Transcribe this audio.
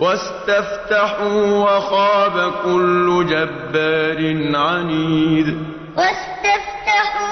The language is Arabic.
وَاسْتَفْتَحُوا وَخَابَ كُلُّ جَبَّارٍ عَنِيدٍ. وَاسْتَفْتَحُوا